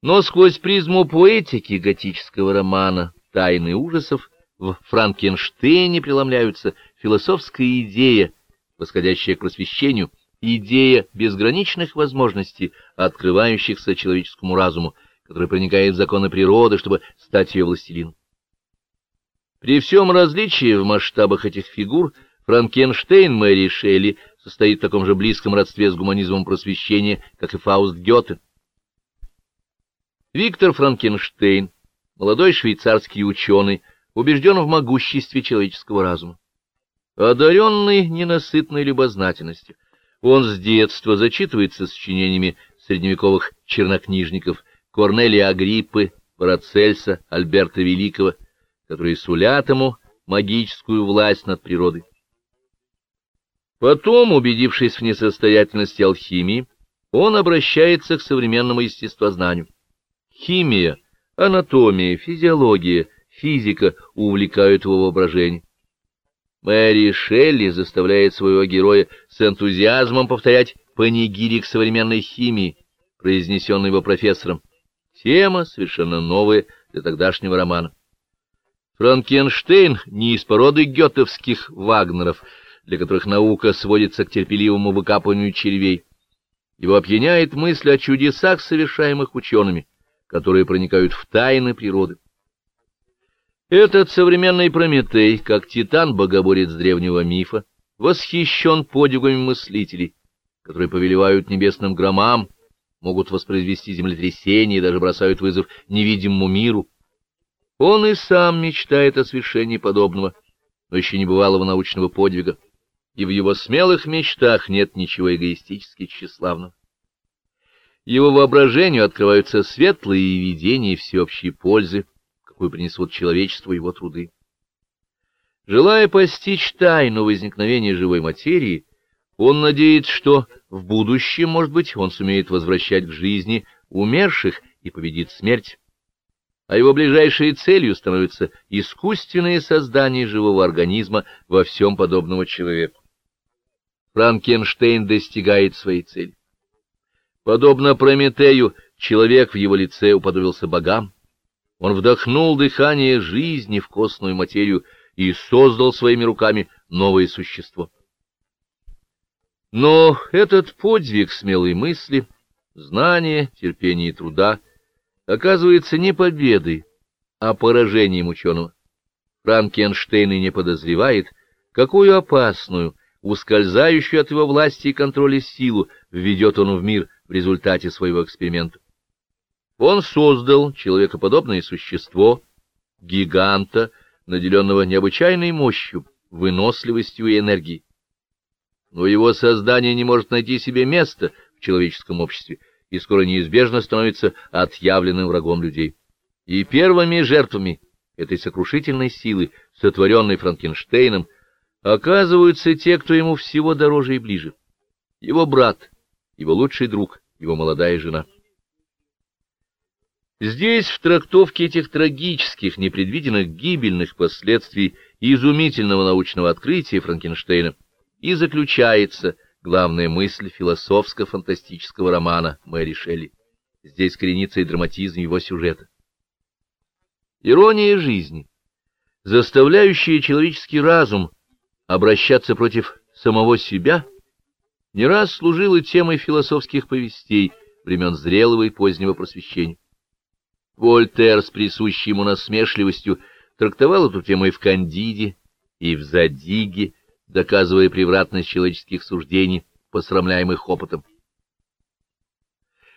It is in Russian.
Но сквозь призму поэтики готического романа «Тайны ужасов» в Франкенштейне преломляются философская идея, восходящая к просвещению, идея безграничных возможностей, открывающихся человеческому разуму, который проникает в законы природы, чтобы стать ее властелином. При всем различии в масштабах этих фигур Франкенштейн Мэри Шелли состоит в таком же близком родстве с гуманизмом просвещения, как и Фауст Гёте. Виктор Франкенштейн, молодой швейцарский ученый, убежден в могуществе человеческого разума. Одаренный ненасытной любознательностью, он с детства зачитывается сочинениями средневековых чернокнижников Корнелия Агриппы, Парацельса, Альберта Великого, которые сулят ему магическую власть над природой. Потом, убедившись в несостоятельности алхимии, он обращается к современному естествознанию. Химия, анатомия, физиология, физика увлекают его воображение. Мэри Шелли заставляет своего героя с энтузиазмом повторять панигирик современной химии, произнесенный его профессором. Тема совершенно новая для тогдашнего романа. Франкенштейн не из породы гетовских Вагнеров, для которых наука сводится к терпеливому выкапыванию червей. Его опьяняет мысль о чудесах, совершаемых учеными, которые проникают в тайны природы. Этот современный Прометей, как титан-богоборец древнего мифа, восхищен подвигами мыслителей, которые повелевают небесным громам, могут воспроизвести землетрясения и даже бросают вызов невидимому миру. Он и сам мечтает о свершении подобного, но еще не бывалого научного подвига, и в его смелых мечтах нет ничего эгоистически тщеславного. Его воображению открываются светлые видения всеобщей пользы, какую принесут человечеству его труды. Желая постичь тайну возникновения живой материи, он надеется, что в будущем, может быть, он сумеет возвращать к жизни умерших и победит смерть а его ближайшей целью становится искусственное создание живого организма во всем подобного человеку. Франкенштейн достигает своей цели. Подобно Прометею, человек в его лице уподобился богам. Он вдохнул дыхание жизни в костную материю и создал своими руками новое существо. Но этот подвиг смелой мысли, знания, терпения и труда — оказывается не победой, а поражением ученого. Франкенштейн и не подозревает, какую опасную, ускользающую от его власти и контроля силу введет он в мир в результате своего эксперимента. Он создал человекоподобное существо, гиганта, наделенного необычайной мощью, выносливостью и энергией. Но его создание не может найти себе места в человеческом обществе, и скоро неизбежно становится отъявленным врагом людей. И первыми жертвами этой сокрушительной силы, сотворенной Франкенштейном, оказываются те, кто ему всего дороже и ближе. Его брат, его лучший друг, его молодая жена. Здесь, в трактовке этих трагических, непредвиденных гибельных последствий изумительного научного открытия Франкенштейна, и заключается – главная мысль философско-фантастического романа Мэри Шелли. Здесь коренится и драматизм его сюжета. Ирония жизни, заставляющая человеческий разум обращаться против самого себя, не раз служила темой философских повестей времен зрелого и позднего просвещения. Вольтер с присущей ему насмешливостью трактовал эту тему и в «Кандиде», и в «Задиге», доказывая превратность человеческих суждений, посрамляемых опытом.